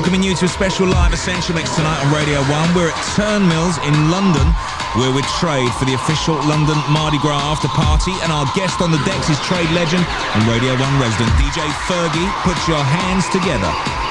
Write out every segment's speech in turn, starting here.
welcoming you to a special live Essential Mix tonight on Radio 1. We're at Turnmills in London, where we're Trade for the official London Mardi Gras after party, and our guest on the decks is Trade legend and Radio 1 resident DJ Fergie. Put your hands together.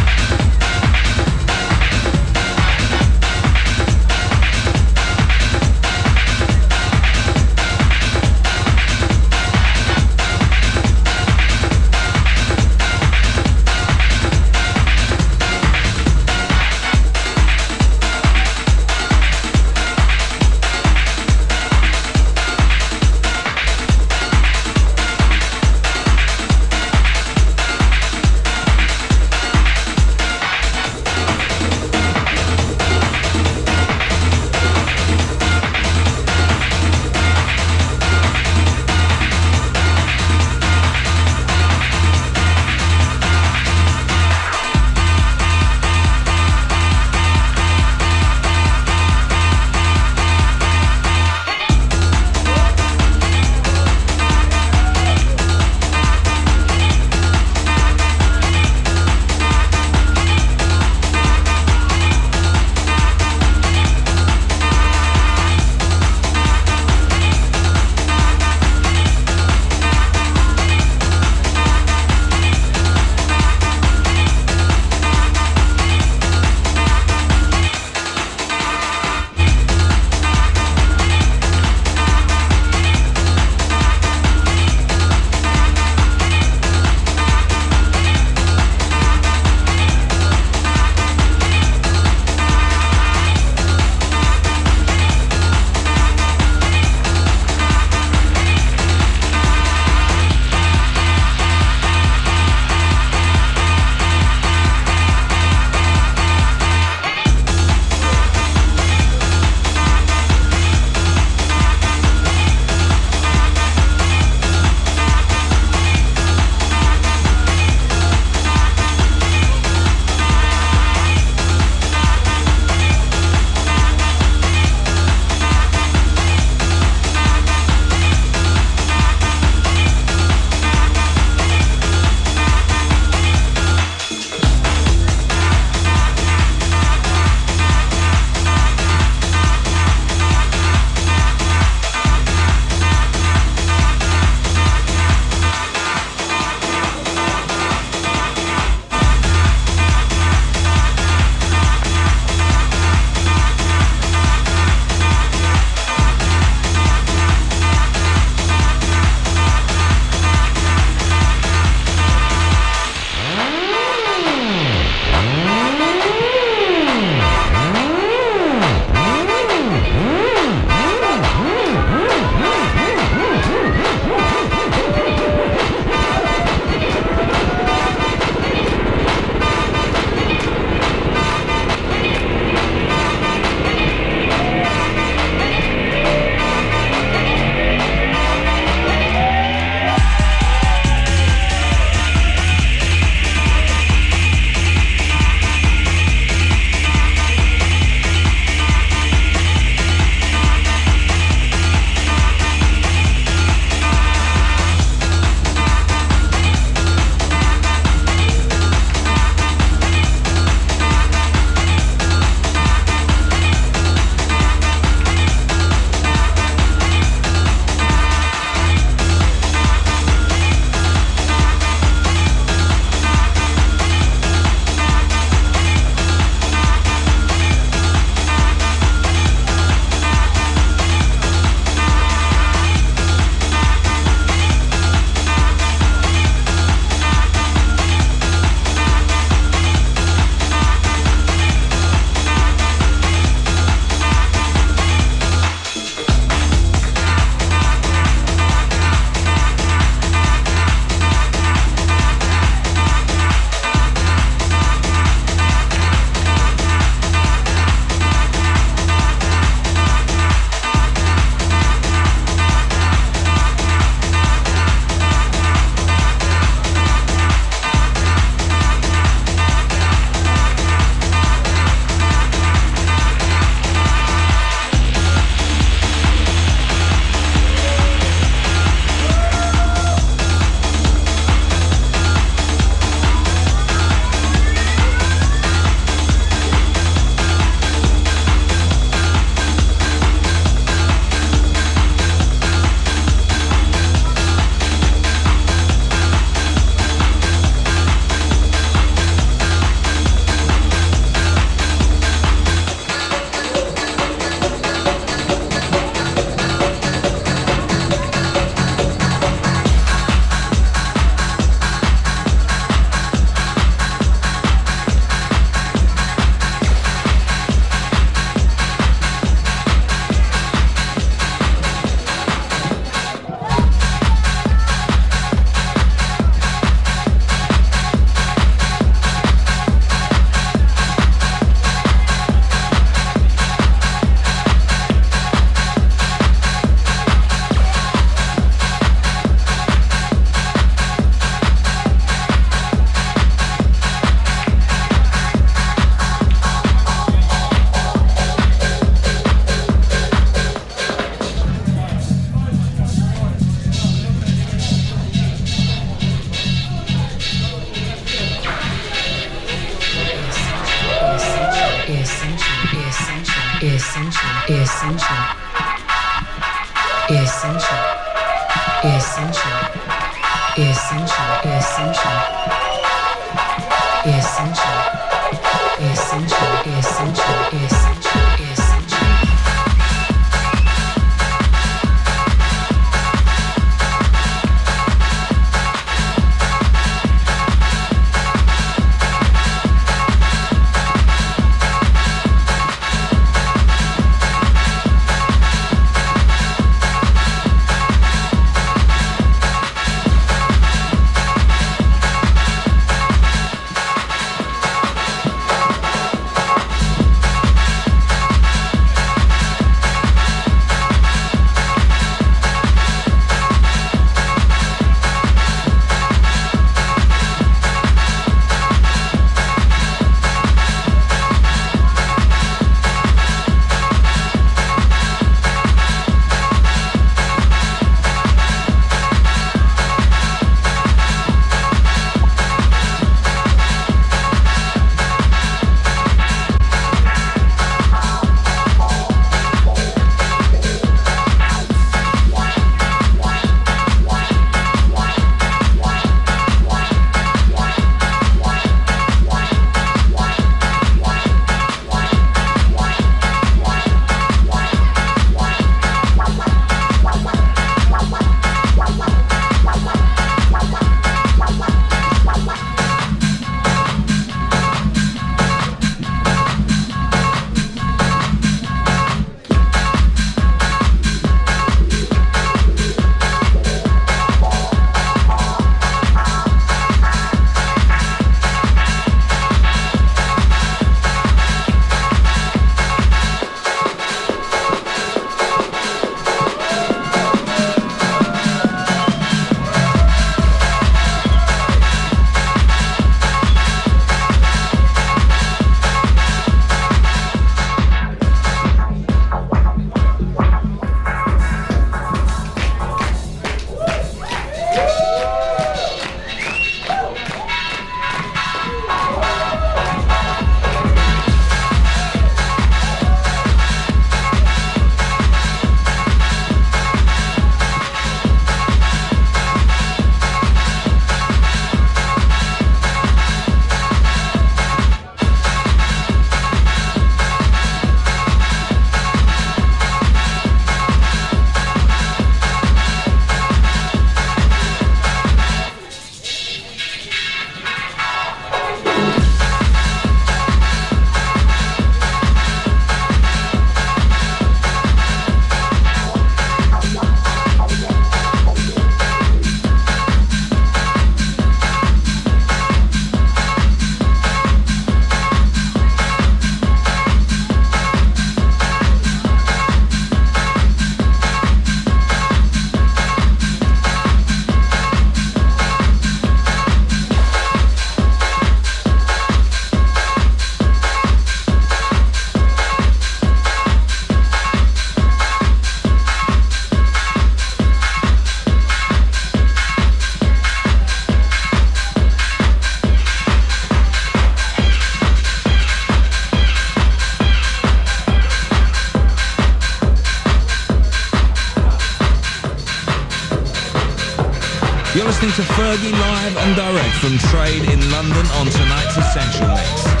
Listening to Fergie live and direct from Trade in London on tonight's Essential Mix.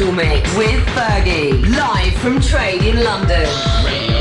Mix with Fergie, live from Trade in London.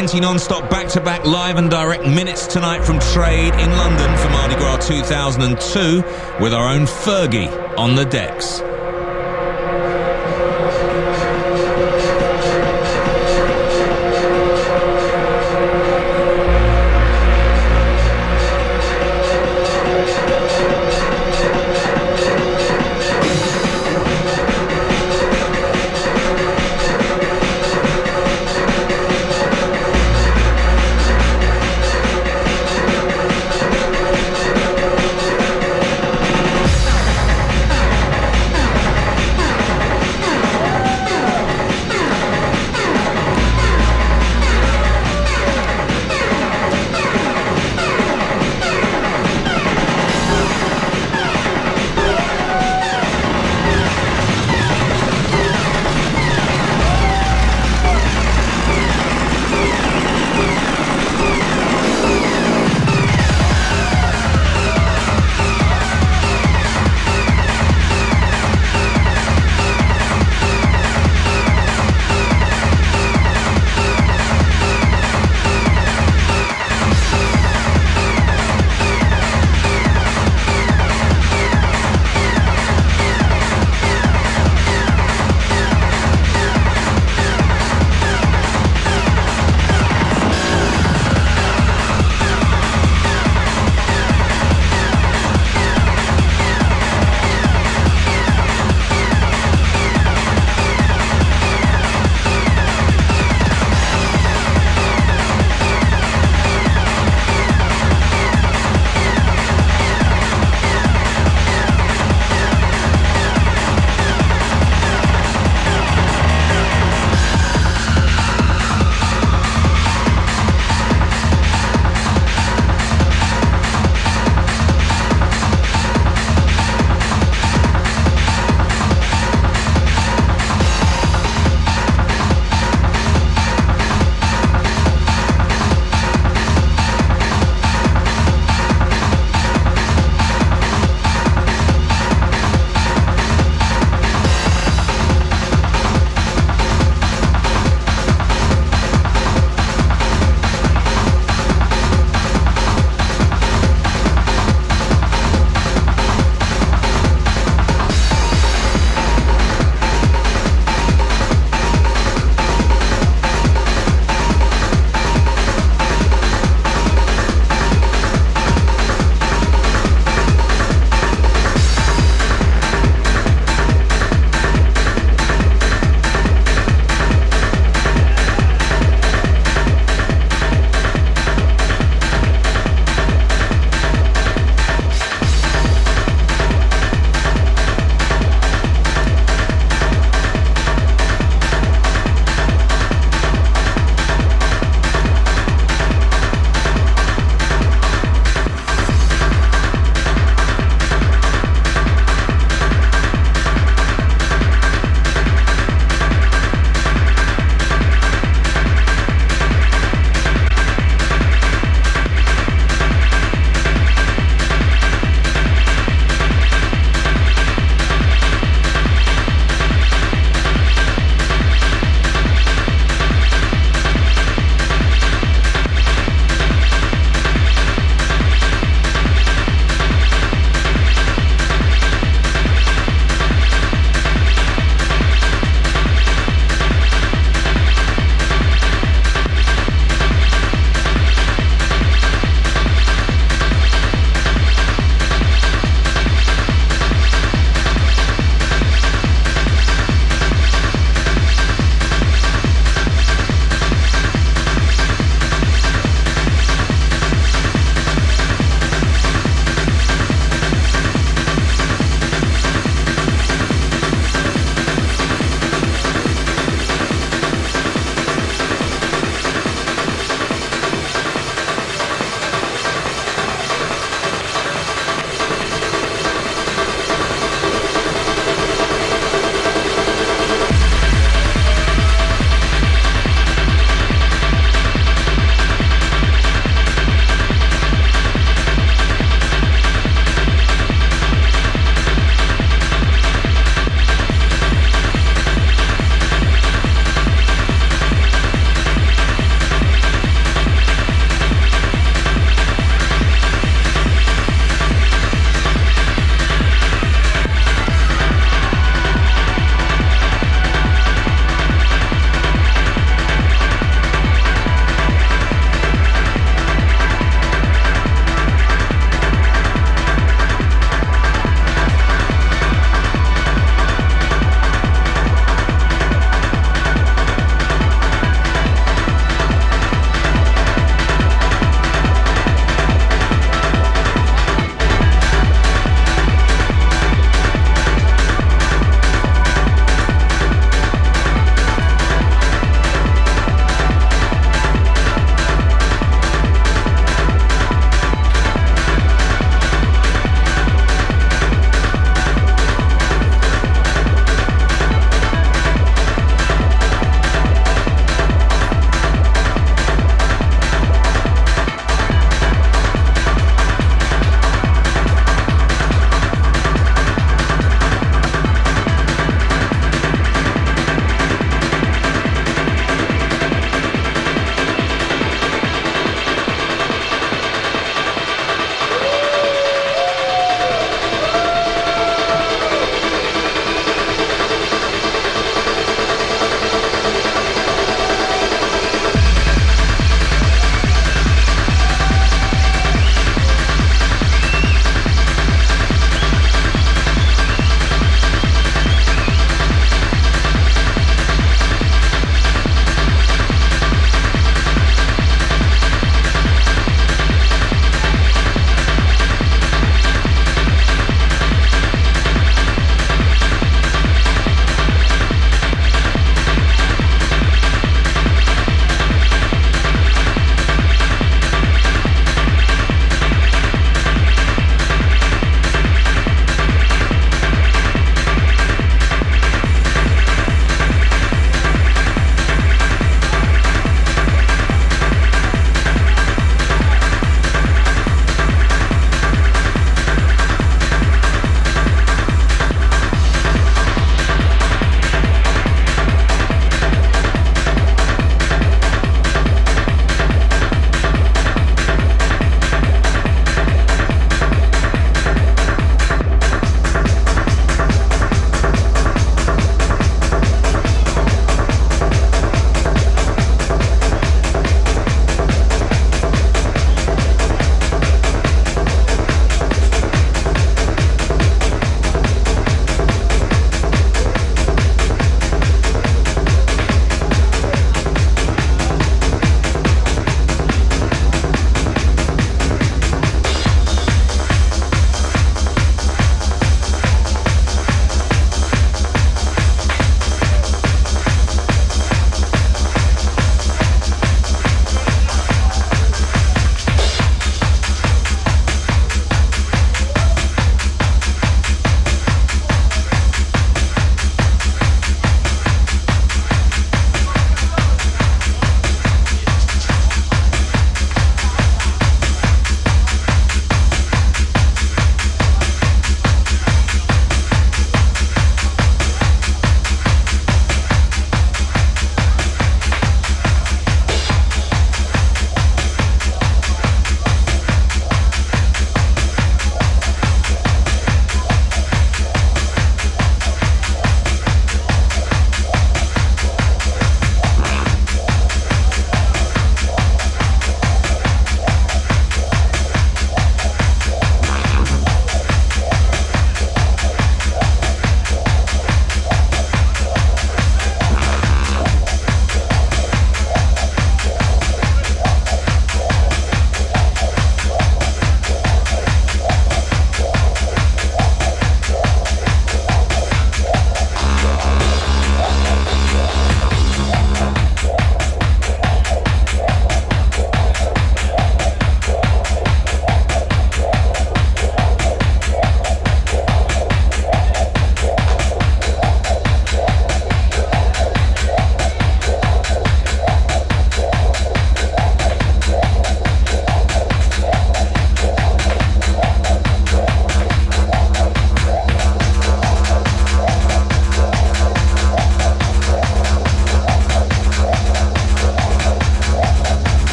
20 non-stop back-to-back live and direct minutes tonight from Trade in London for Mardi Gras 2002 with our own Fergie on the decks.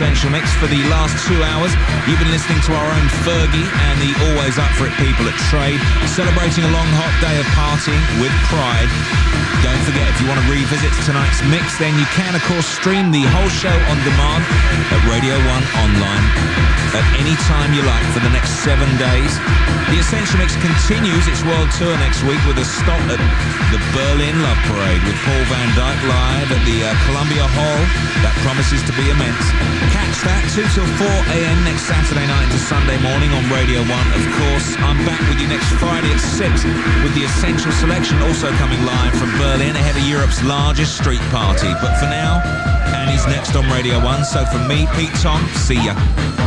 Essential Mix. For the last two hours, you've been listening to our own Fergie and the always up for it people at Trade, celebrating a long hot day of partying with pride. Don't forget, if you want to revisit tonight's mix, then you can, of course, stream the whole show on demand at Radio 1 online at any time you like for the next seven days. The Essential Mix continues its world tour next week with a stop at the Berlin Love Parade with Paul van Dyk live at the uh, Columbia Hall. That promises to be immense. Catch that 2 till 4 a.m. next Saturday night into Sunday morning on Radio 1. Of course, I'm back with you next Friday at 6 with the Essential Selection also coming live from Berlin ahead of Europe's largest street party. But for now, Annie's next on Radio 1. So from me, Pete Tong, see ya.